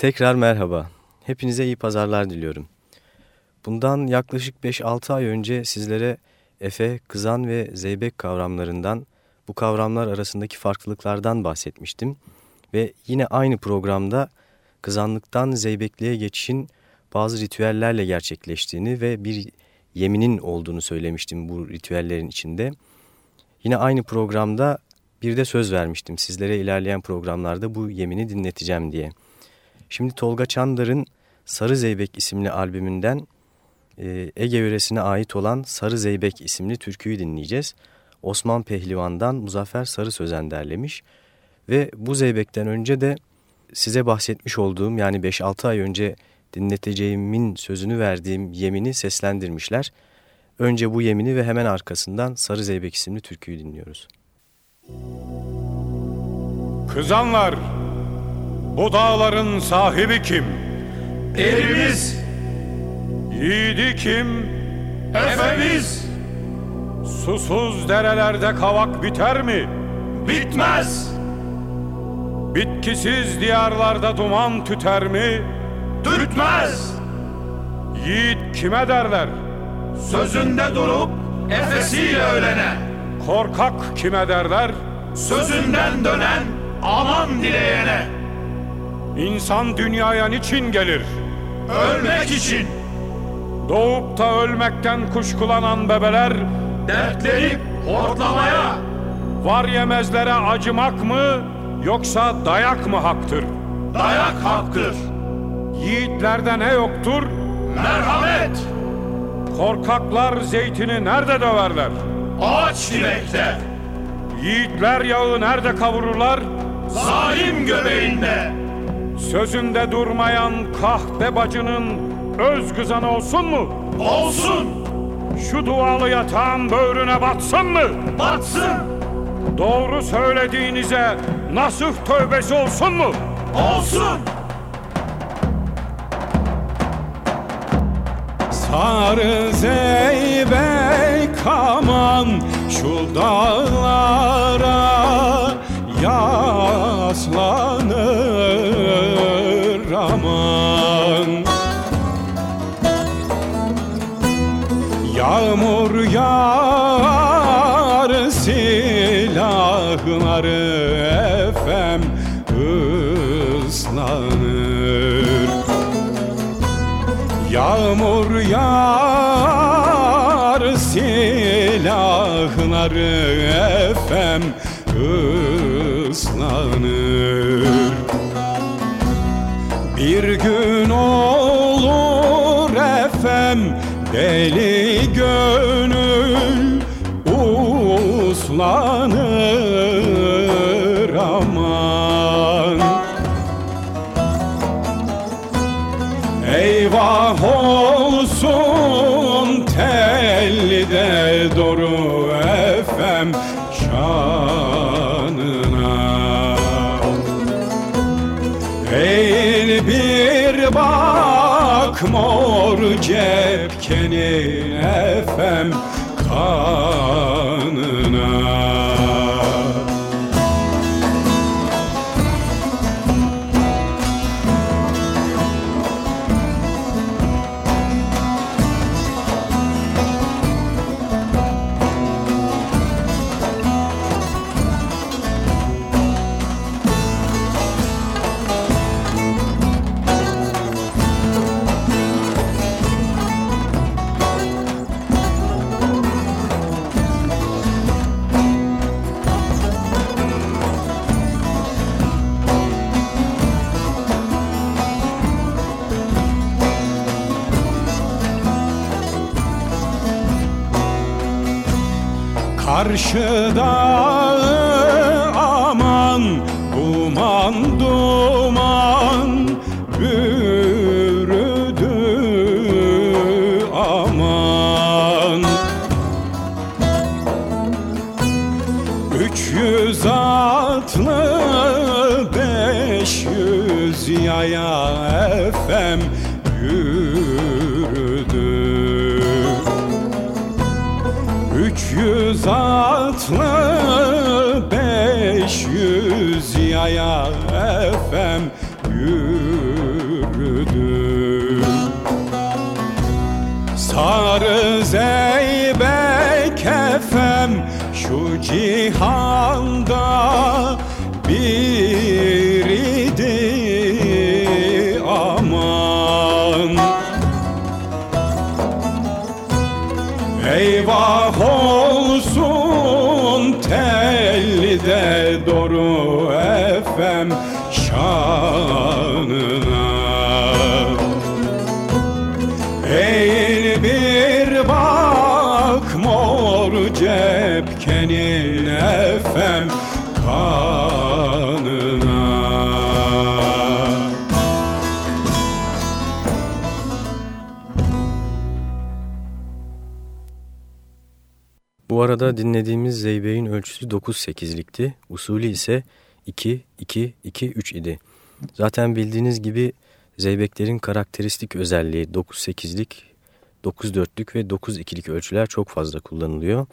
Tekrar merhaba. Hepinize iyi pazarlar diliyorum. Bundan yaklaşık 5-6 ay önce sizlere Efe, kızan ve zeybek kavramlarından, bu kavramlar arasındaki farklılıklardan bahsetmiştim. Ve yine aynı programda kızanlıktan zeybekliğe geçişin bazı ritüellerle gerçekleştiğini ve bir yeminin olduğunu söylemiştim bu ritüellerin içinde. Yine aynı programda bir de söz vermiştim sizlere ilerleyen programlarda bu yemini dinleteceğim diye. Şimdi Tolga Çandar'ın Sarı Zeybek isimli albümünden e, Ege yöresine ait olan Sarı Zeybek isimli türküyü dinleyeceğiz. Osman Pehlivan'dan Muzaffer Sarı Sözen derlemiş. Ve bu Zeybek'ten önce de size bahsetmiş olduğum yani 5-6 ay önce dinleteceğimin sözünü verdiğim yemini seslendirmişler. Önce bu yemini ve hemen arkasından Sarı Zeybek isimli türküyü dinliyoruz. Kızanlar, bu dağların sahibi kim? Erimiz. Yiğidi kim? Efemiz. Susuz derelerde kavak biter mi? Bitmez. Bitkisiz diyarlarda duman tüter mi? Tütmez. Yiğit kime derler? Sözünde durup efesiyle ölene. Korkak kime derler? Sözünden dönen aman dileyene. İnsan dünyaya niçin gelir? Ölmek için. Doğup da ölmekten kuşkulanan bebeler Dertlenip hortlamaya. var yemezlere acımak mı yoksa dayak mı haktır? Dayak haktır. Yiğitlerde ne yoktur? Merhamet. Korkaklar zeytini nerede döverler? Ağaç dilekte. Yiğitler yağı nerede kavururlar? Zalim göbeğinde. Sözünde durmayan kahpe bacının öz kızanı olsun mu? Olsun. Şu dualı yatağın böğrüne batsın mı? Batsın. Doğru söylediğinize nasuh tövbesi olsun mu? Olsun. Sarı zeybek aman şu dağlara yaslanır aman. Yağmur yağar silahları efem ıslanır. Yağmur yağar silahları efem ıslanır Bir gün olur efem deli gönül uslanır mor cepkeni efem yürüdü. Üç yüz atlı beş yüz yaya efem yürüdü. Sarı zeybek efem şu cihan cepkenin efem kanına Bu arada dinlediğimiz Zeybek'in ölçüsü 9-8'likti. Usulü ise 2-2-2-3 idi. Zaten bildiğiniz gibi Zeybeklerin karakteristik özelliği 9-8'lik, 9-4'lük ve 9-2'lik ölçüler çok fazla kullanılıyor.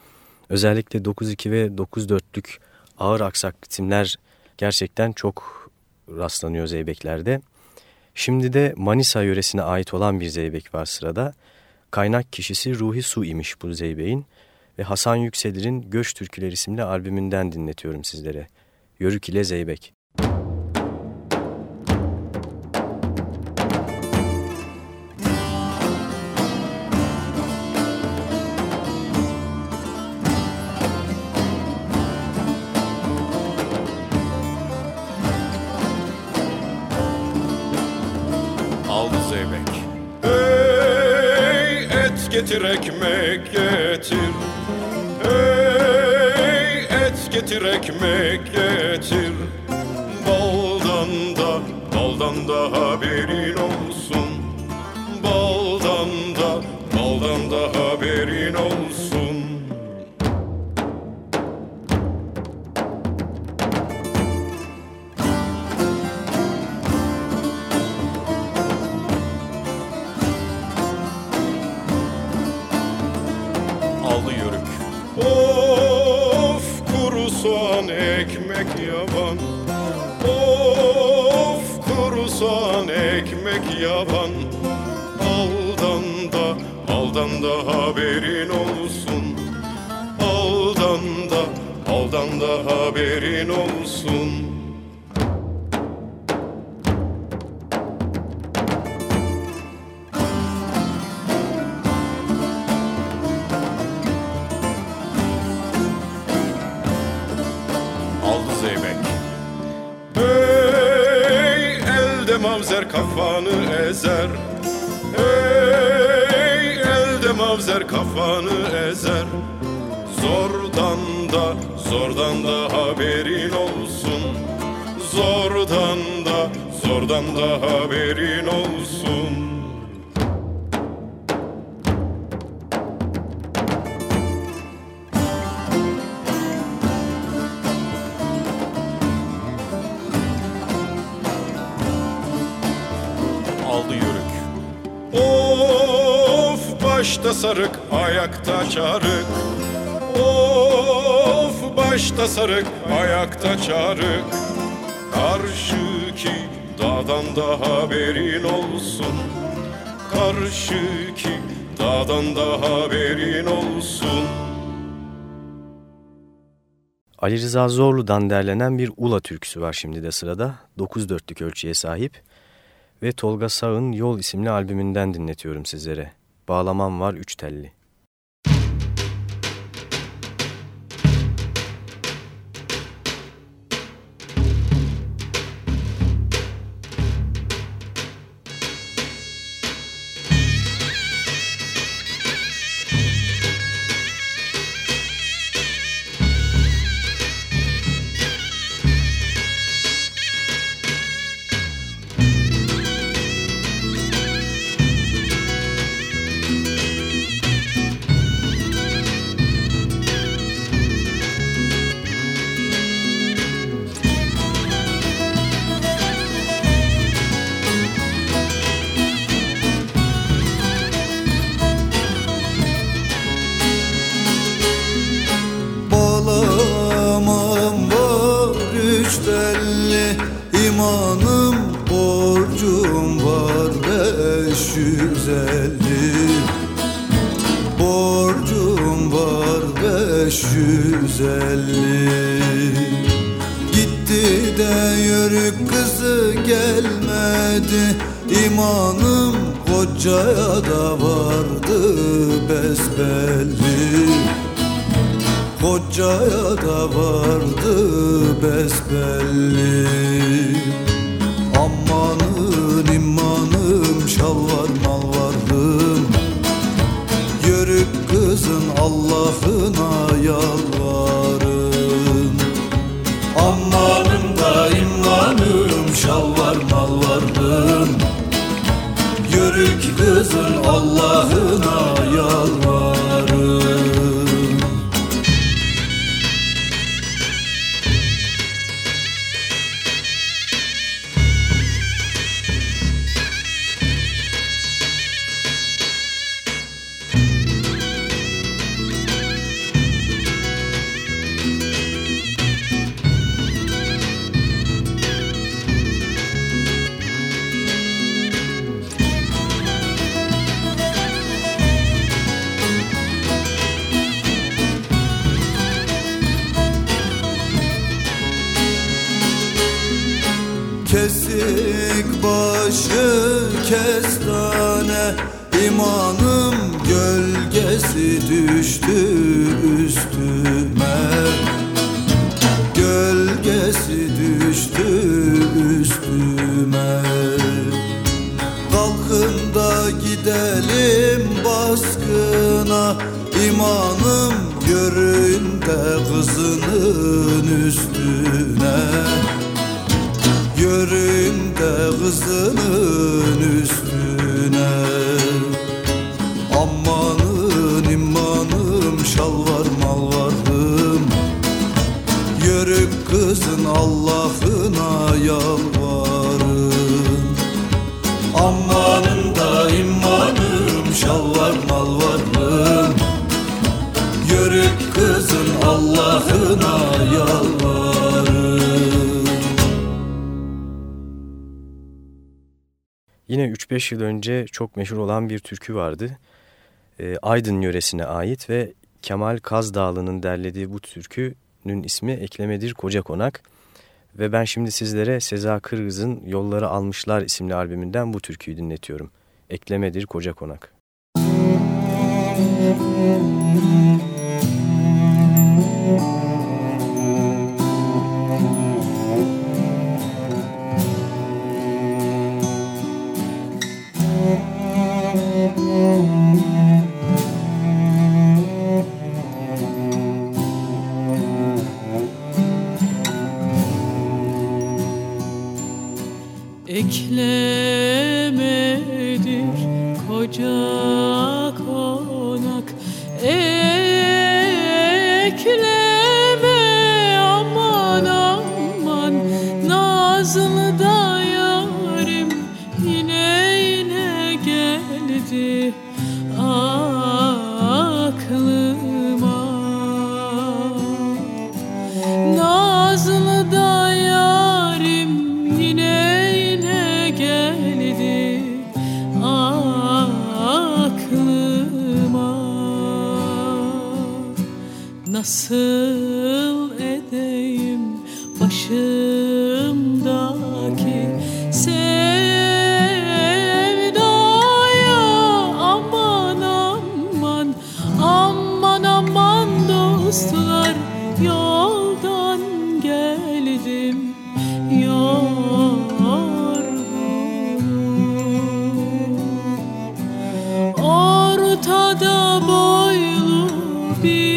Özellikle 9-2 ve 9-4'lük ağır aksak ritimler gerçekten çok rastlanıyor Zeybeklerde. Şimdi de Manisa yöresine ait olan bir Zeybek var sırada. Kaynak kişisi Ruhi Su imiş bu Zeybek'in ve Hasan Yükselir'in Göç Türküler isimli albümünden dinletiyorum sizlere. Yörük ile Zeybek. Getir ekmek getir. Ey et getir ekmek getir. Baldan da baldan da haberin olsun soğan ekmek yavan Aldan da aldan da haberin olsun. Aldan da aldan da haberin olsun mavzer kafanı ezer. Ey elde mavzer kafanı ezer. Zordan da zordan da haberin olsun. Zordan da zordan da haberin olsun başta sarık ayakta çarık Of başta sarık ayakta çarık Karşıki dağdan da haberin olsun Karşıki dağdan da haberin olsun Ali Rıza Zorlu'dan derlenen bir Ula türküsü var şimdi de sırada. 9 dörtlük ölçüye sahip. Ve Tolga Sağ'ın Yol isimli albümünden dinletiyorum sizlere. Bağlamam var üç telli. 4-5 yıl önce çok meşhur olan bir türkü vardı. E, Aydın yöresine ait ve Kemal Kazdağlı'nın derlediği bu türkünün ismi Eklemedir Koca Konak. Ve ben şimdi sizlere Seza Kırgız'ın Yolları Almışlar isimli albümünden bu türküyü dinletiyorum. Eklemedir Koca Konak. Müzik be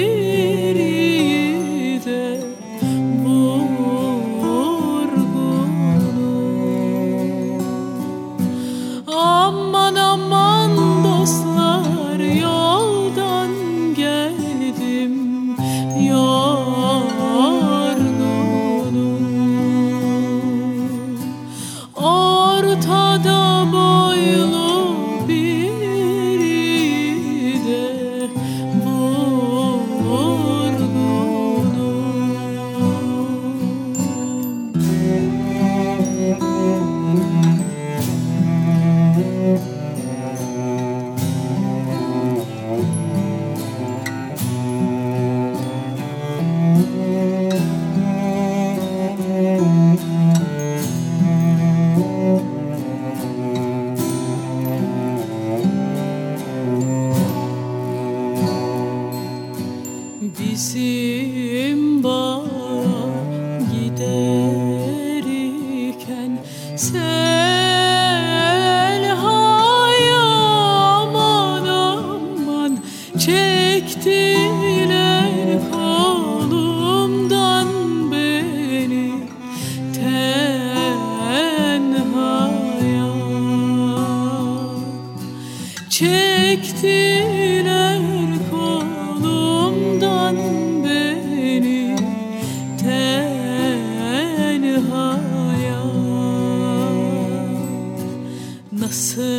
Nasıl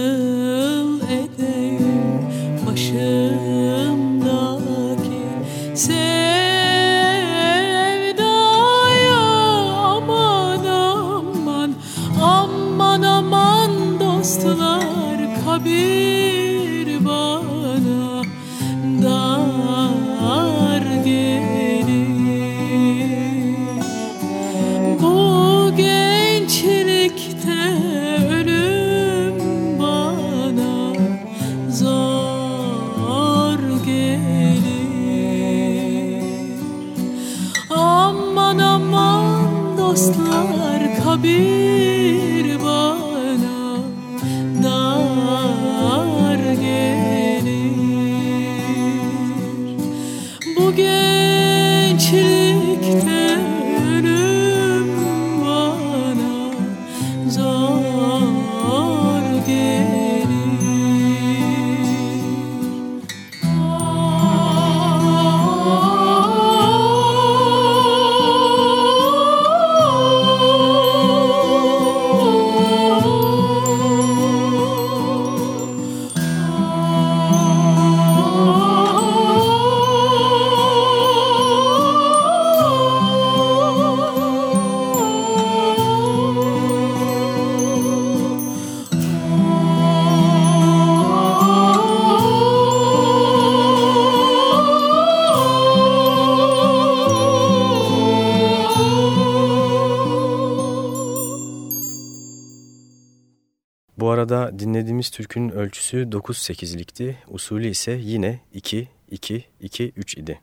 dinlediğimiz türkünün ölçüsü 9-8'likti. Usulü ise yine 2-2-2-3 idi.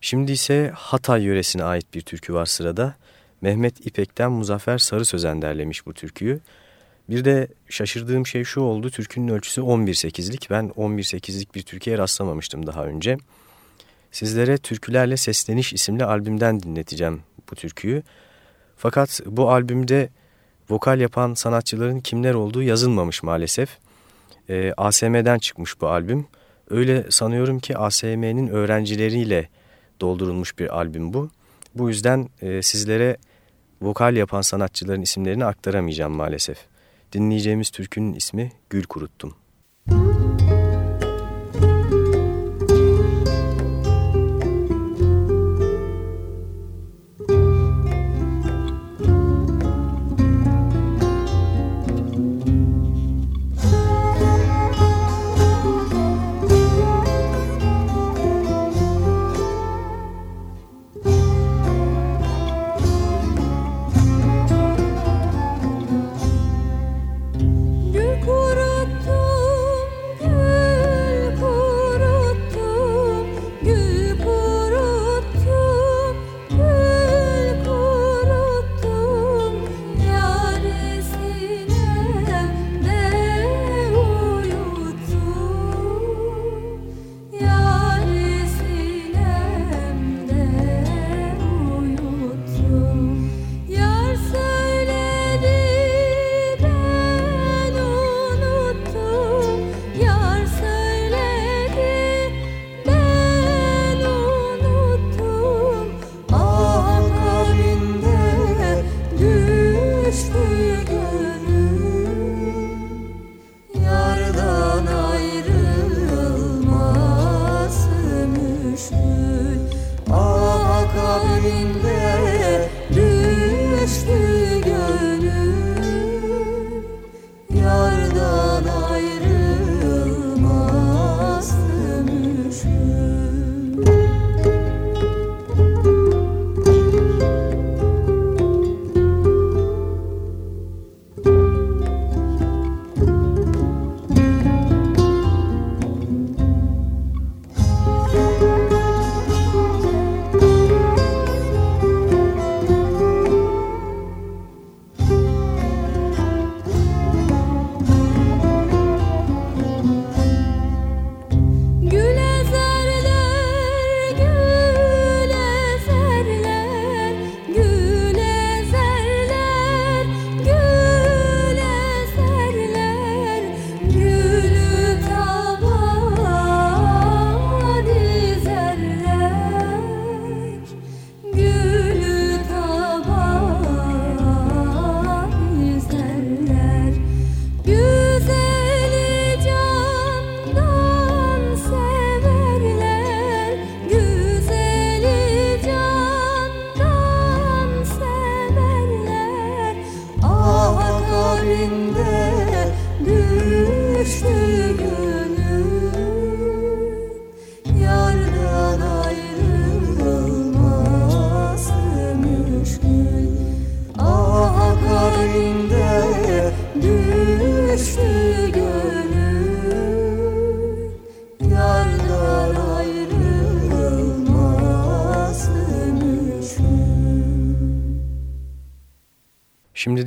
Şimdi ise Hatay yöresine ait bir türkü var sırada. Mehmet İpek'ten Muzaffer Sarı Sözen derlemiş bu türküyü. Bir de şaşırdığım şey şu oldu. Türkünün ölçüsü 11-8'lik. Ben 11-8'lik bir türküye rastlamamıştım daha önce. Sizlere Türkülerle Sesleniş isimli albümden dinleteceğim bu türküyü. Fakat bu albümde vokal yapan sanatçıların kimler olduğu yazılmamış maalesef. E, ASM'den çıkmış bu albüm. Öyle sanıyorum ki ASM'nin öğrencileriyle doldurulmuş bir albüm bu. Bu yüzden e, sizlere vokal yapan sanatçıların isimlerini aktaramayacağım maalesef. Dinleyeceğimiz türkünün ismi. Gül kuruttum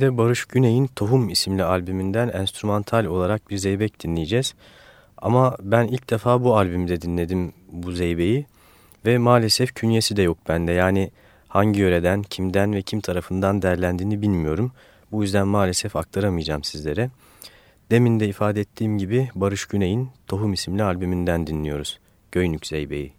De Barış Güney'in Tohum isimli albümünden enstrümantal olarak bir zeybek dinleyeceğiz. Ama ben ilk defa bu albümde dinledim bu zeybeyi ve maalesef künyesi de yok bende. Yani hangi yöreden, kimden ve kim tarafından derlendiğini bilmiyorum. Bu yüzden maalesef aktaramayacağım sizlere. Demin de ifade ettiğim gibi Barış Güney'in Tohum isimli albümünden dinliyoruz. Göynük Zeybe'yi.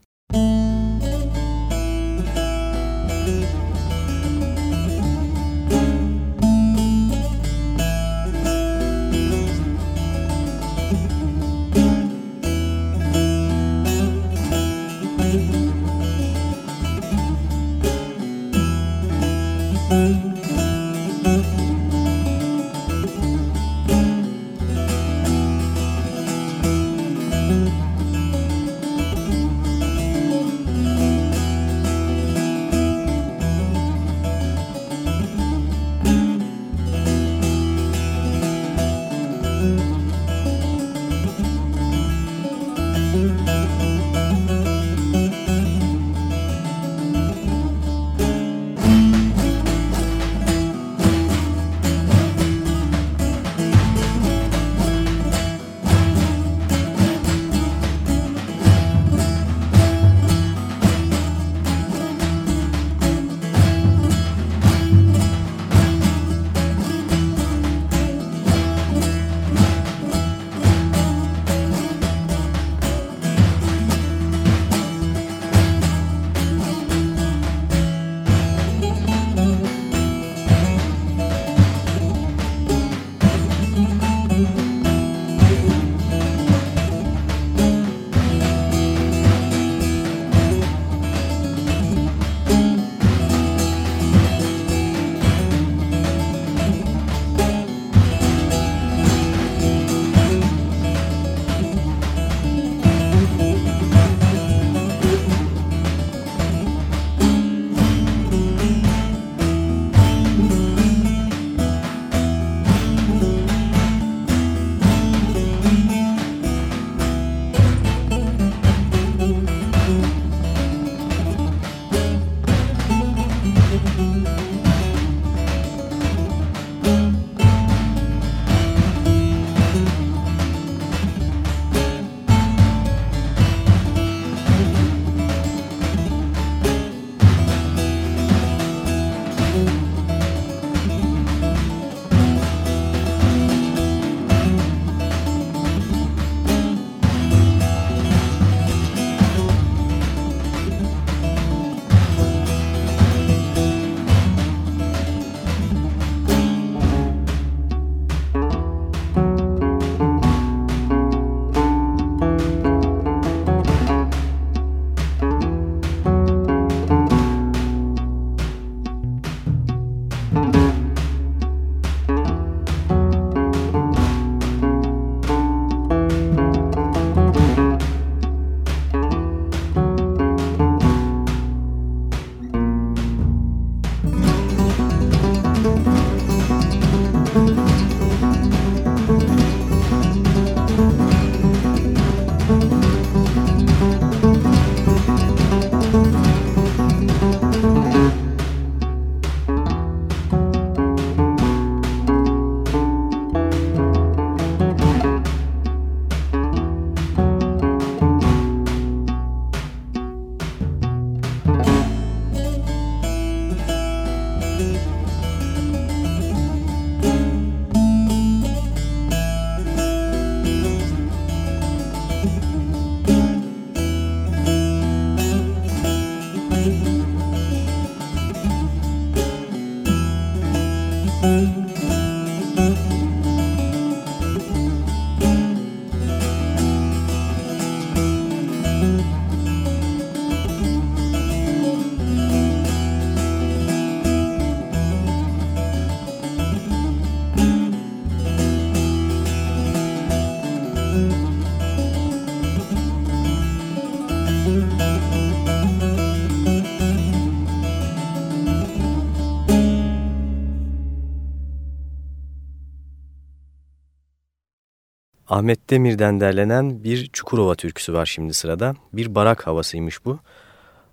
Ahmet Demir'den derlenen bir Çukurova türküsü var şimdi sırada. Bir barak havasıymış bu.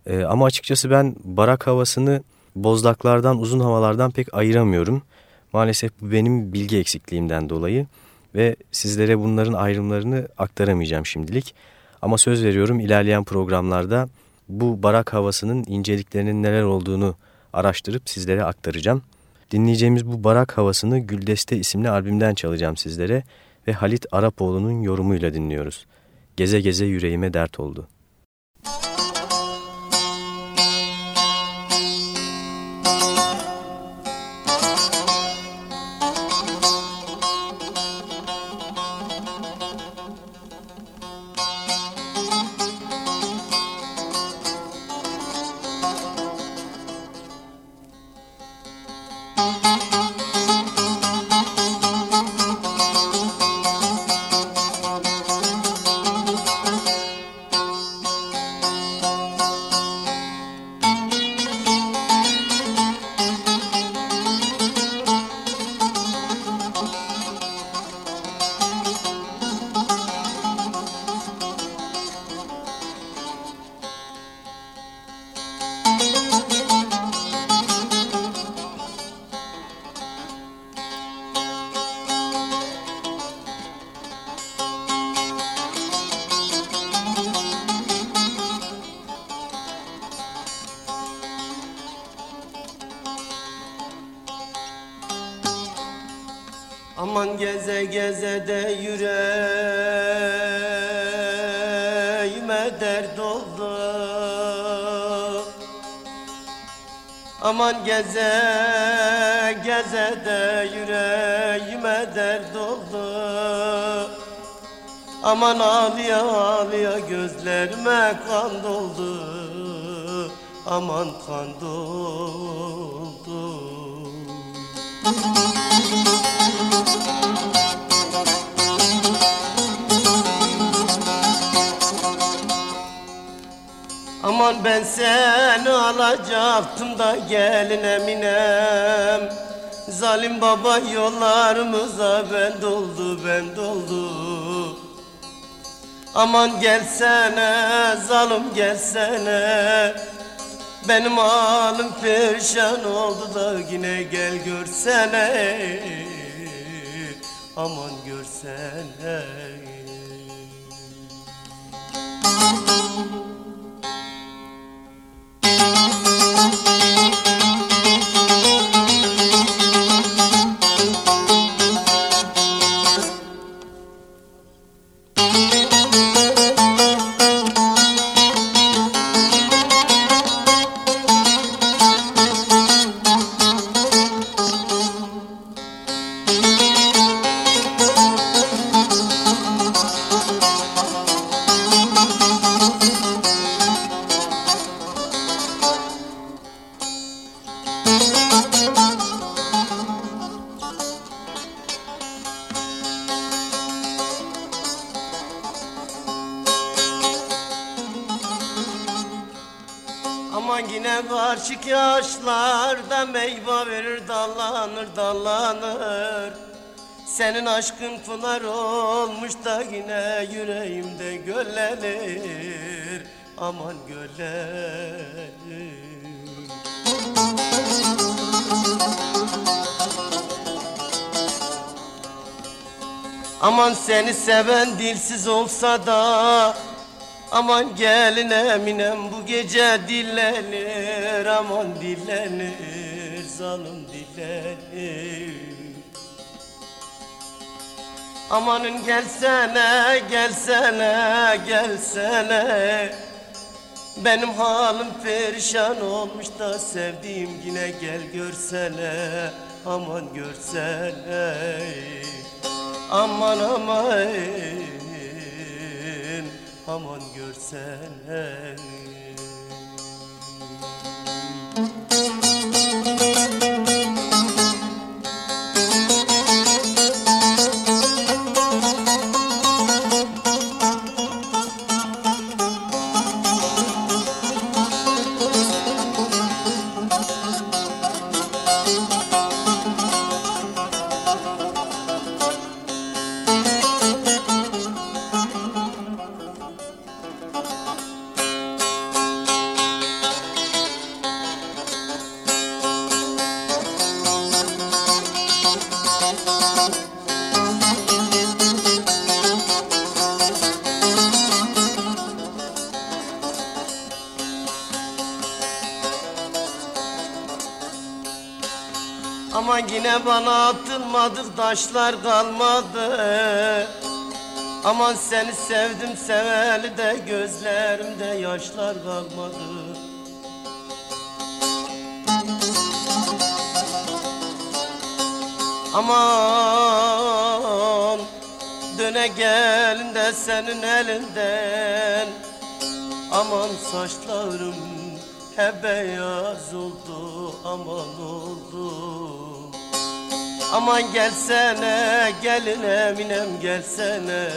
Ee, ama açıkçası ben barak havasını bozdaklardan, uzun havalardan pek ayıramıyorum. Maalesef bu benim bilgi eksikliğimden dolayı ve sizlere bunların ayrımlarını aktaramayacağım şimdilik. Ama söz veriyorum ilerleyen programlarda bu barak havasının inceliklerinin neler olduğunu araştırıp sizlere aktaracağım. Dinleyeceğimiz bu barak havasını Güldeste isimli albümden çalacağım sizlere ve Halit Arapoğlu'nun yorumuyla dinliyoruz. Geze geze yüreğime dert oldu. Aman ben seni alacaktım da gelin eminem. Zalim baba yollarımıza ben doldu ben doldu. Aman gelsene zalim gelsene Benim halim perişan oldu da yine gel görsene. Aman görsene. Aman Senin aşkın pınar olmuş da yine yüreğimde göllenir. Aman göllenir. Aman seni seven dilsiz olsa da Aman gelin eminem bu gece dillenir. Aman dillenir zalim dillenir Amanın gelsene gelsene gelsene. Benim halim perişan olmuş da sevdiğim yine gel görsene. Aman görsene. Aman aman. Aman görsene Ama yine bana atılmadık taşlar kalmadı. Aman seni sevdim seveli de gözlerimde yaşlar kalmadı. Aman döne gelin senin elinden. Aman saçlarım hep beyaz oldu aman oldu Aman gelsene gelin eminem gelsene.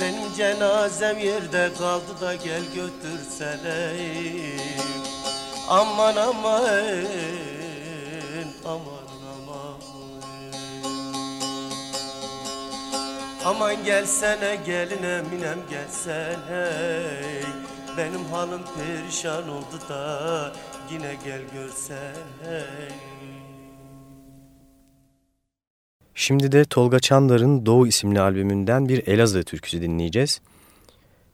Benim cenazem yerde kaldı da gel götürsene. Aman aman aman aman. Aman gelsene gelin eminem gelsene. Benim halim perişan oldu da yine gel görsene Şimdi de Tolga Çandar'ın Doğu isimli albümünden bir Elazığ türküsü dinleyeceğiz.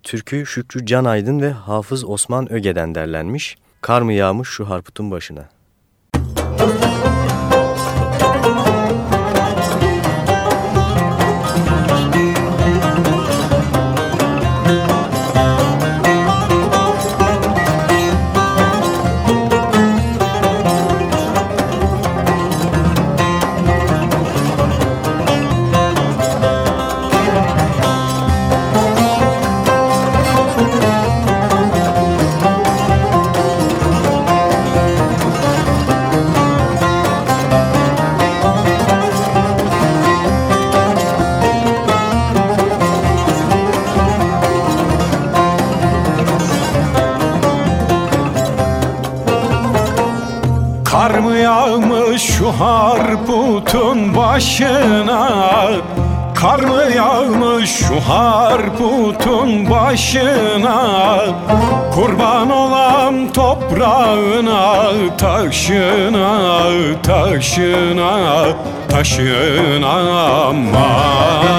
Türkü Şükrü Can Aydın ve Hafız Osman Öge'den derlenmiş. Kar mı yağmış şu harputun başına. Kar şu harputun başına Kar mı yağmış şu harputun başına. Kurban olam toprağına taşına taşına taşına aman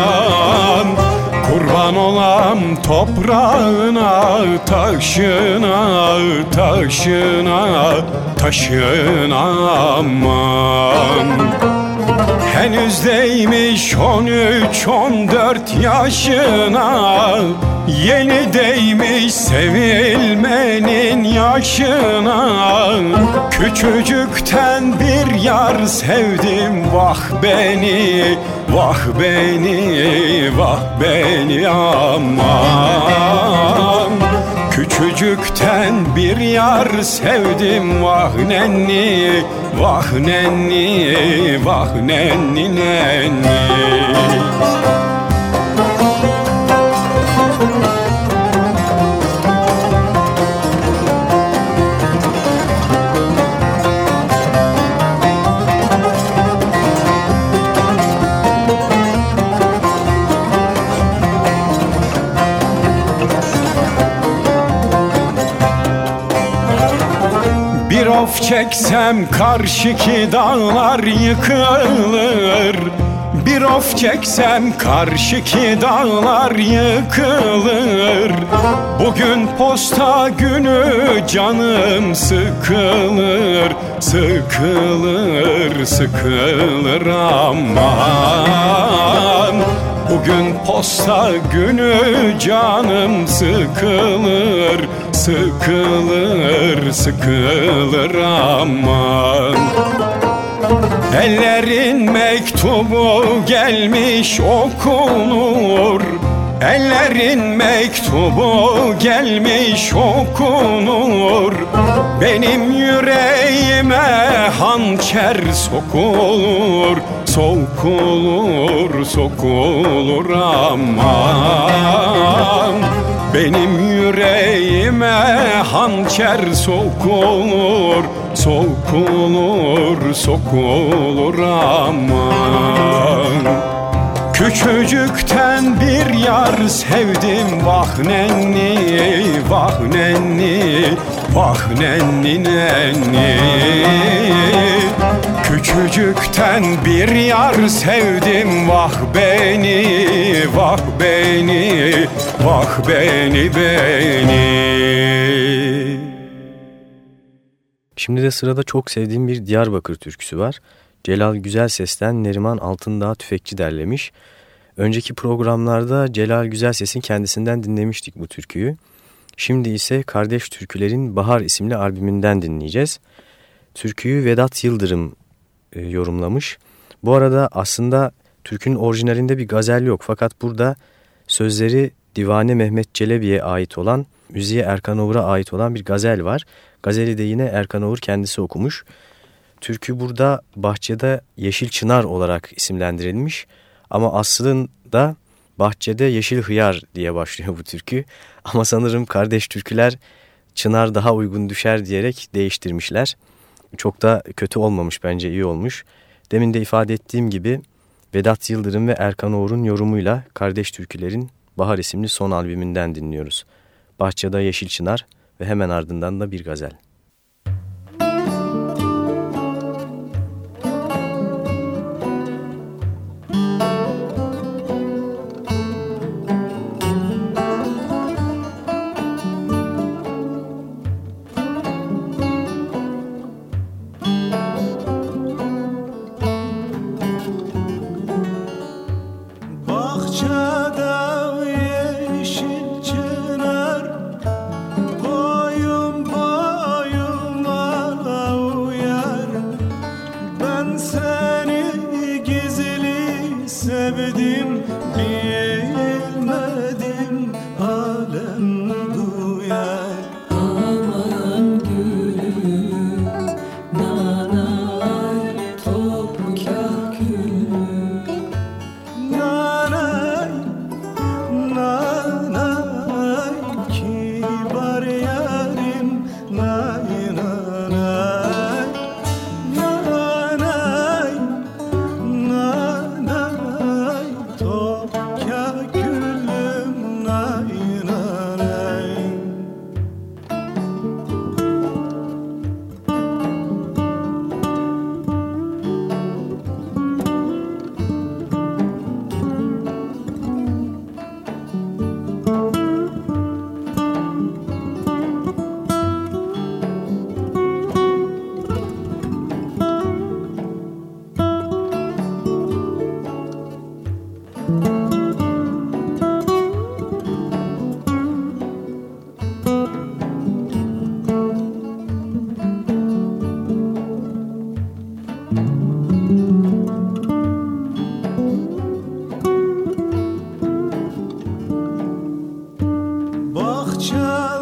Kurban olam toprağına, taşına, taşına, taşına aman. Henüz değmiş on üç, on dört yaşına Yeni değmiş sevilmenin yaşına. Küçücükten bir yar sevdim vah beni Vah beni, vah beni aman. Küçücükten bir yar sevdim vah nenni Vah nenni, vah nenni nenni çeksem karşıki dağlar yıkılır. Bir of çeksem karşıki dağlar yıkılır. Bugün posta günü canım sıkılır Sıkılır, sıkılır aman. Bugün posta günü canım sıkılır Sıkılır, sıkılır aman. Ellerin mektubu gelmiş okunur. Ellerin mektubu gelmiş okunur. Benim yüreğime hançer sokulur Sokulur, sokulur aman Benim yüreğime hançer sokulur Sokulur, sokulur aman. Küçücükten bir yar sevdim vah nenni vah nenni vah nenni nenni Küçücükten bir yar sevdim vah beni vah beni vah beni beni Şimdi de sırada çok sevdiğim bir Diyarbakır türküsü var. Celal Güzel Ses'ten Neriman Altındağ Tüfekçi derlemiş. Önceki programlarda Celal Güzel Ses'in kendisinden dinlemiştik bu türküyü. Şimdi ise Kardeş Türkülerin Bahar isimli albümünden dinleyeceğiz. Türküyü Vedat Yıldırım e, yorumlamış. Bu arada aslında türkünün orijinalinde bir gazel yok fakat burada sözleri Divane Mehmet Çelebi'ye ait olan, müziğe Erkan Oğur'a ait olan bir gazel var. Gazeli de yine Erkan Oğur kendisi okumuş. Türkü burada bahçede Yeşil Çınar olarak isimlendirilmiş ama aslında bahçede Yeşil Hıyar diye başlıyor bu türkü. Ama sanırım kardeş türküler Çınar daha uygun düşer diyerek değiştirmişler. Çok da kötü olmamış bence iyi olmuş. Demin de ifade ettiğim gibi Vedat Yıldırım ve Erkan Oğur'un yorumuyla Kardeş Türküler'in Bahar isimli son albümünden dinliyoruz. Bahçede Yeşil Çınar ve hemen ardından da bir gazel. nachtje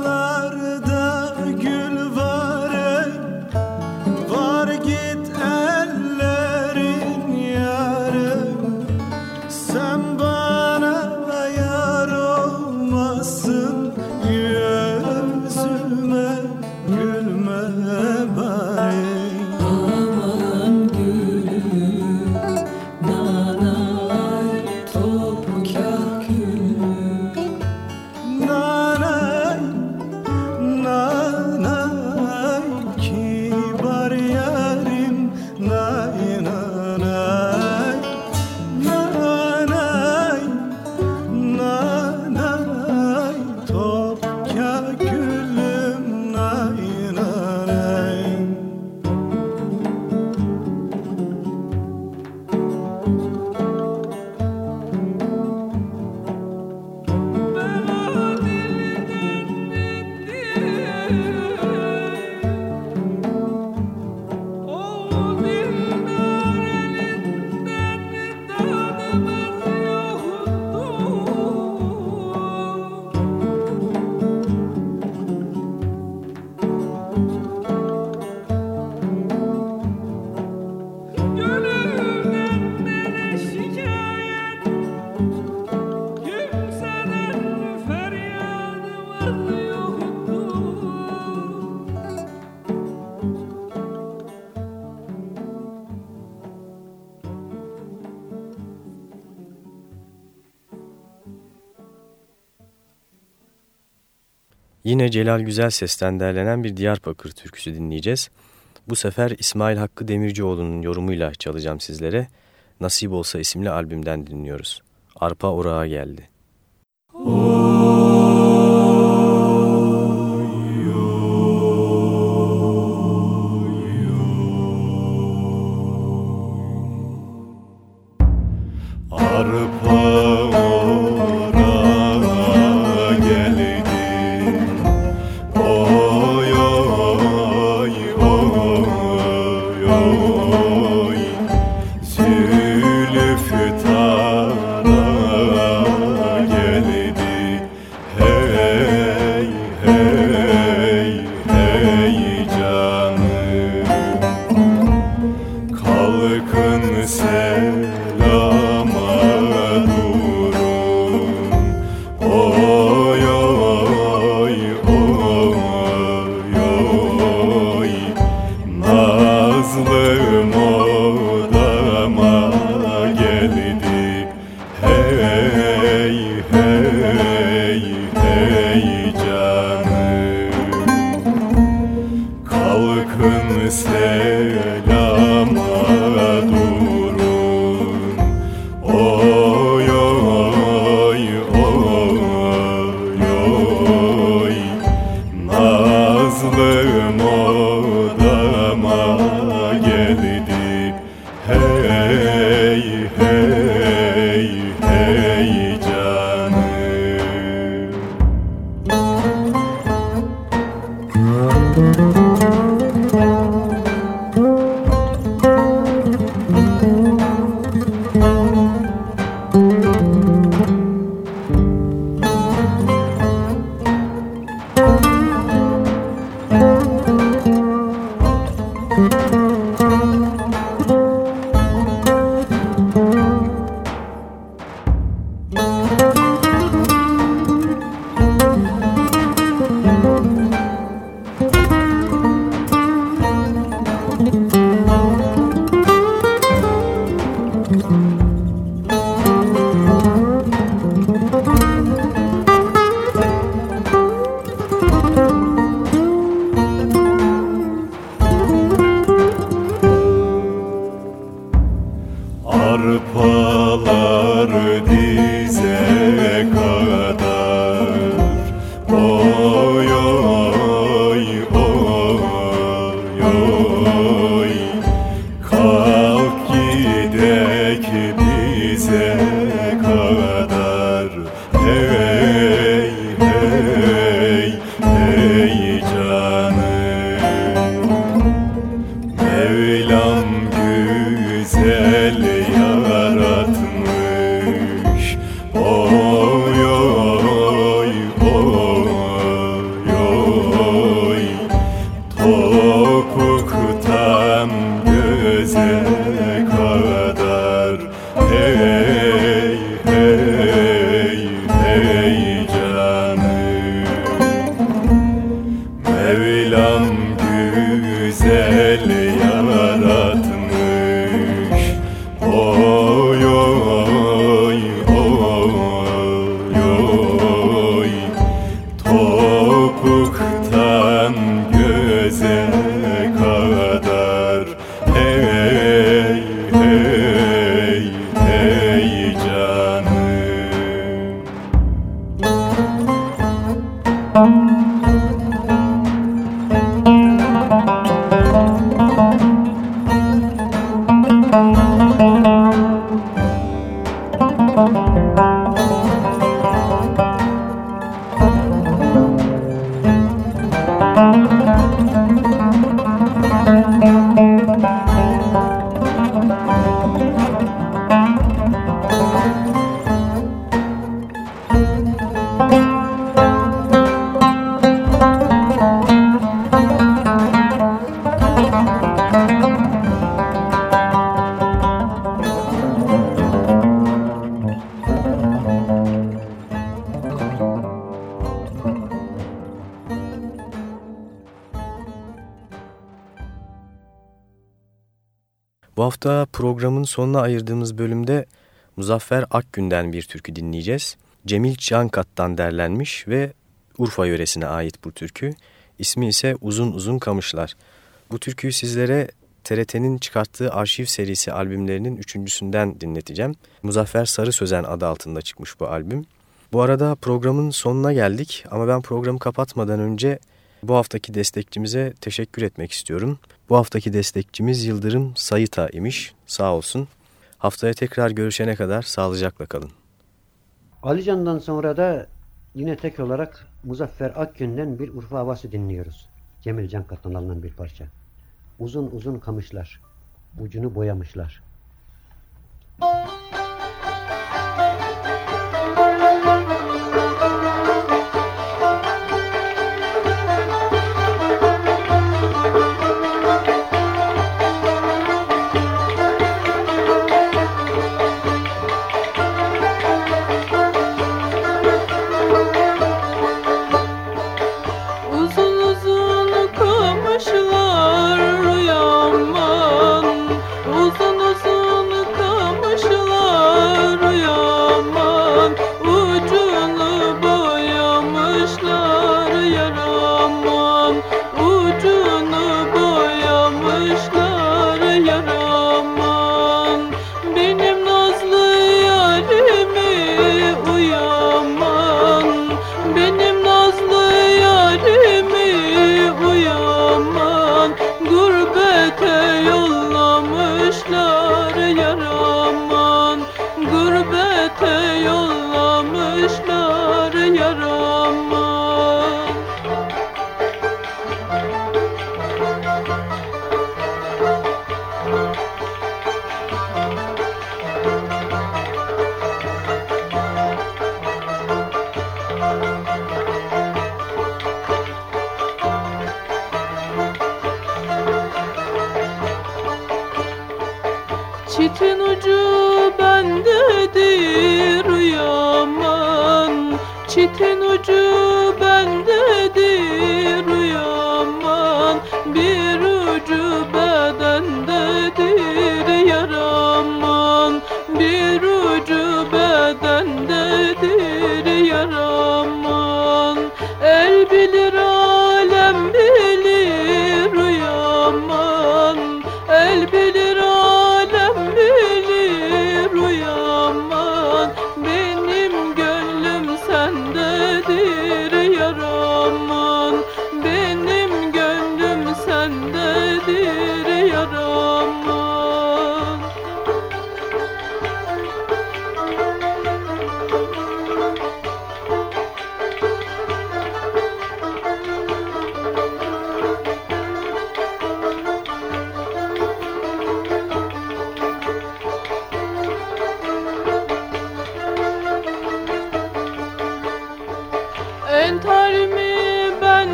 Yine Celal Güzel Ses'ten derlenen bir Diyarbakır türküsü dinleyeceğiz. Bu sefer İsmail Hakkı Demircioğlu'nun yorumuyla çalacağım sizlere. Nasip Olsa isimli albümden dinliyoruz. Arpa Orağa geldi. Hafta programın sonuna ayırdığımız bölümde Muzaffer Akgün'den bir türkü dinleyeceğiz. Cemil Cankat'tan derlenmiş ve Urfa yöresine ait bu türkü. İsmi ise Uzun Uzun Kamışlar. Bu türküyü sizlere TRT'nin çıkarttığı arşiv serisi albümlerinin üçüncüsünden dinleteceğim. Muzaffer Sarı Sözen adı altında çıkmış bu albüm. Bu arada programın sonuna geldik ama ben programı kapatmadan önce bu haftaki destekçimize teşekkür etmek istiyorum. Bu haftaki destekçimiz Yıldırım Sayıta imiş. Sağ olsun. Haftaya tekrar görüşene kadar sağlıcakla kalın. Alican'dan sonra da yine tek olarak Muzaffer Akgün'den bir Urfa havası dinliyoruz. Cemil Cankat'tan alınan bir parça. Uzun uzun kamışlar, ucunu boyamışlar. Uzun